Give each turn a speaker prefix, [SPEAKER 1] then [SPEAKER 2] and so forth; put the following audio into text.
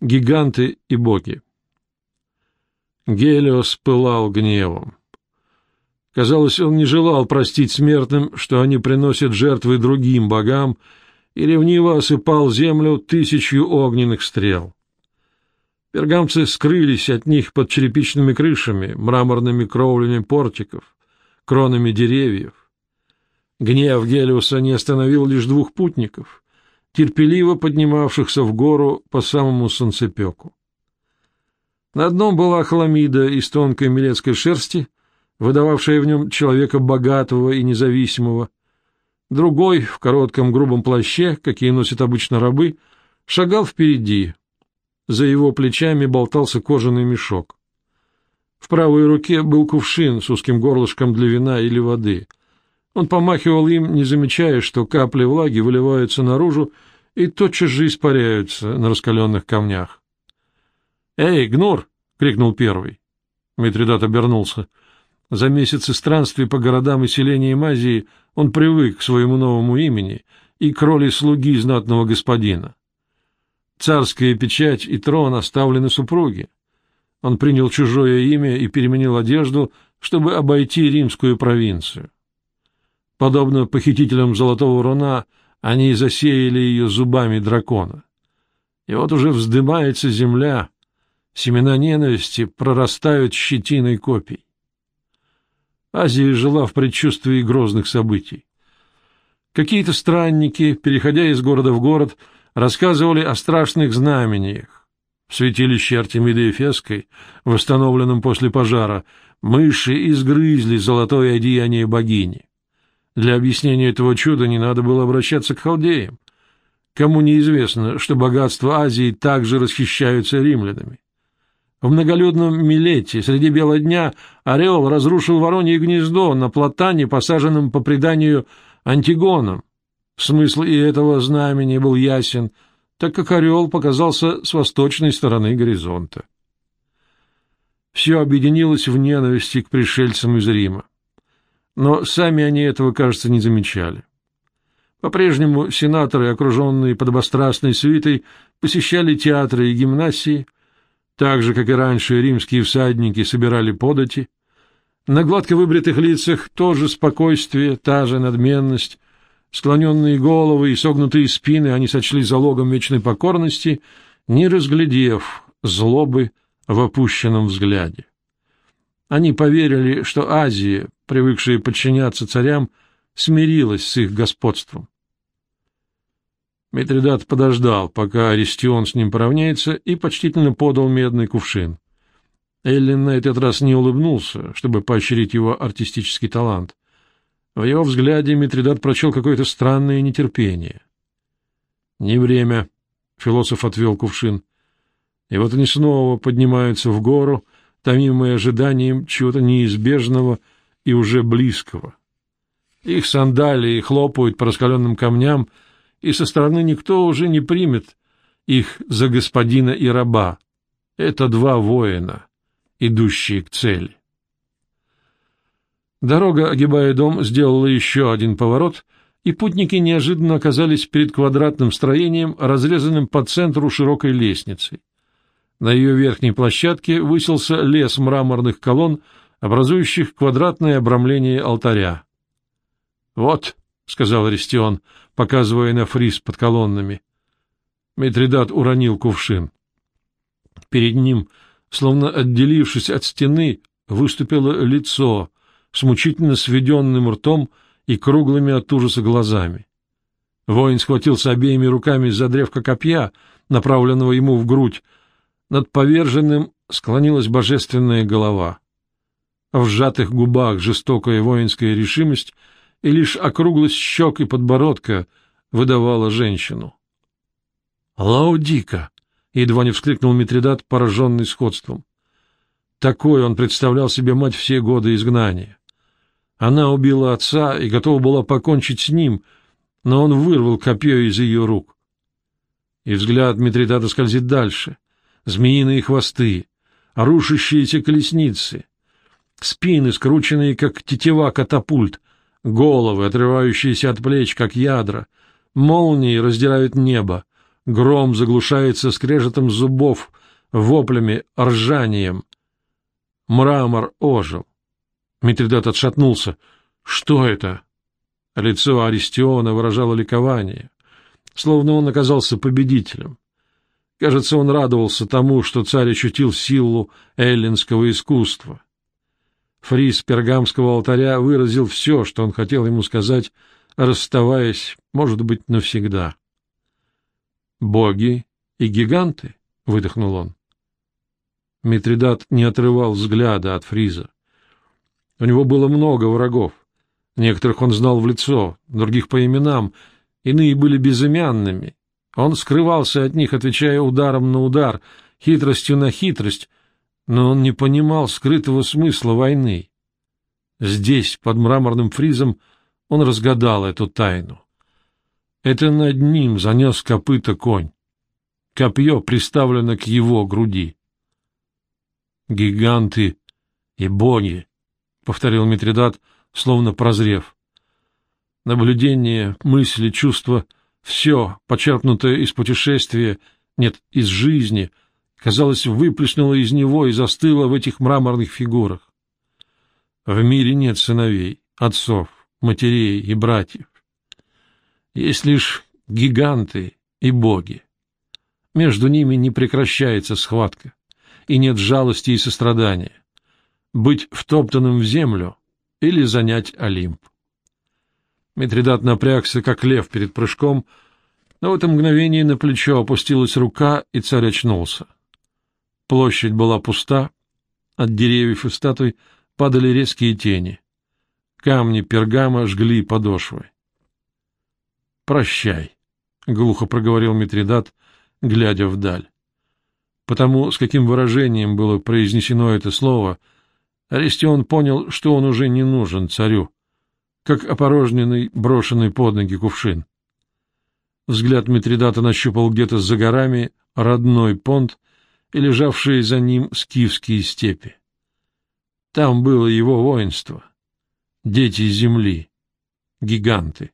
[SPEAKER 1] Гиганты и боги. Гелиос пылал гневом. Казалось, он не желал простить смертным, что они приносят жертвы другим богам, и ревниво осыпал землю тысячью огненных стрел. Пергамцы скрылись от них под черепичными крышами, мраморными кровлями портиков, кронами деревьев. Гнев Гелиуса не остановил лишь двух путников, терпеливо поднимавшихся в гору по самому солнцепеку. На одном была хламида из тонкой милецкой шерсти, выдававшая в нем человека богатого и независимого. Другой, в коротком грубом плаще, какие носят обычно рабы, шагал впереди. За его плечами болтался кожаный мешок. В правой руке был кувшин с узким горлышком для вина или воды. Он помахивал им, не замечая, что капли влаги выливаются наружу и тотчас же испаряются на раскаленных камнях. «Эй, Гнур!» — крикнул первый. Митридат обернулся. За месяцы странствий по городам и селениям Азии он привык к своему новому имени и к роли слуги знатного господина. Царская печать и трон оставлены супруге. Он принял чужое имя и переменил одежду, чтобы обойти римскую провинцию. Подобно похитителям золотого руна, они засеяли ее зубами дракона. И вот уже вздымается земля, семена ненависти прорастают щетиной копий. Азия жила в предчувствии грозных событий. Какие-то странники, переходя из города в город, рассказывали о страшных знамениях. В святилище Артемиды Эфесской, восстановленном после пожара, мыши изгрызли золотое одеяние богини. Для объяснения этого чуда не надо было обращаться к халдеям. Кому неизвестно, что богатства Азии также расхищаются римлянами. В многолюдном Милете среди бела дня орел разрушил воронье гнездо на платане, посаженном по преданию Антигоном. Смысл и этого знамени был ясен, так как орел показался с восточной стороны горизонта. Все объединилось в ненависти к пришельцам из Рима но сами они этого, кажется, не замечали. По-прежнему сенаторы, окруженные подобострастной свитой, посещали театры и гимнасии, так же, как и раньше римские всадники собирали подати. На гладко выбритых лицах тоже спокойствие, та же надменность, склоненные головы и согнутые спины они сочли залогом вечной покорности, не разглядев злобы в опущенном взгляде. Они поверили, что Азия, привыкшая подчиняться царям, смирилась с их господством. Митридат подождал, пока Аристион с ним поравняется, и почтительно подал медный кувшин. Эллин на этот раз не улыбнулся, чтобы поощрить его артистический талант. В его взгляде Митридат прочел какое-то странное нетерпение. — Не время, — философ отвел кувшин. И вот они снова поднимаются в гору, — томимые ожиданием чего-то неизбежного и уже близкого. Их сандалии хлопают по раскаленным камням, и со стороны никто уже не примет их за господина и раба. Это два воина, идущие к цели. Дорога, огибая дом, сделала еще один поворот, и путники неожиданно оказались перед квадратным строением, разрезанным по центру широкой лестницей. На ее верхней площадке высился лес мраморных колонн, образующих квадратное обрамление алтаря. — Вот, — сказал Аристион, показывая на фриз под колоннами. Митридат уронил кувшин. Перед ним, словно отделившись от стены, выступило лицо с мучительно сведенным ртом и круглыми от ужаса глазами. Воин схватился обеими руками за древко копья, направленного ему в грудь, над поверженным склонилась божественная голова. В сжатых губах жестокая воинская решимость, и лишь округлость щек и подбородка выдавала женщину. «Лаудика!» — едва не вскрикнул Митридат, пораженный сходством. Такой он представлял себе мать все годы изгнания. Она убила отца и готова была покончить с ним, но он вырвал копье из ее рук. И взгляд Митридата скользит дальше — змеиные хвосты, рушащиеся колесницы, спины, скрученные, как тетива катапульт, головы, отрывающиеся от плеч, как ядра, молнии раздирают небо, Гром заглушается скрежетом зубов, воплями, ржанием. Мрамор ожил. Митридат отшатнулся. Что это? Лицо Аристиона выражало ликование, словно он оказался победителем. Кажется, он радовался тому, что царь ощутил силу эллинского искусства. Фриз пергамского алтаря выразил все, что он хотел ему сказать, расставаясь, может быть, навсегда. «Боги и гиганты?» — выдохнул он. Митридат не отрывал взгляда от Фриза. У него было много врагов. Некоторых он знал в лицо, других по именам, иные были безымянными. Он скрывался от них, отвечая ударом на удар, хитростью на хитрость, но он не понимал скрытого смысла войны. Здесь, под мраморным фризом, он разгадал эту тайну. Это над ним занес копыта конь. Копье приставлено к его груди. «Гиганты и боги», — повторил Митридат, словно прозрев. Наблюдение, мысли, чувства — все, почерпнутое из путешествия, нет, из жизни, казалось, выплеснуло из него и застыло в этих мраморных фигурах. В мире нет сыновей, отцов, матерей и братьев. Есть лишь гиганты и боги. Между ними не прекращается схватка, и нет жалости и сострадания. Быть втоптанным в землю или занять Олимп. Митридат напрягся, как лев перед прыжком, но в это мгновение на плечо опустилась рука, и царь очнулся. Площадь была пуста, от деревьев и статуй падали резкие тени. Камни пергама жгли подошвы. «Прощай», — глухо проговорил Митридат, глядя вдаль. Потому, с каким выражением было произнесено это слово — Аристион понял, что он уже не нужен царю, как опорожненный, брошенный под ноги кувшин. Взгляд Митридата нащупал где-то за горами родной понт и лежавшие за ним скифские степи. Там было его воинство, дети земли, гиганты.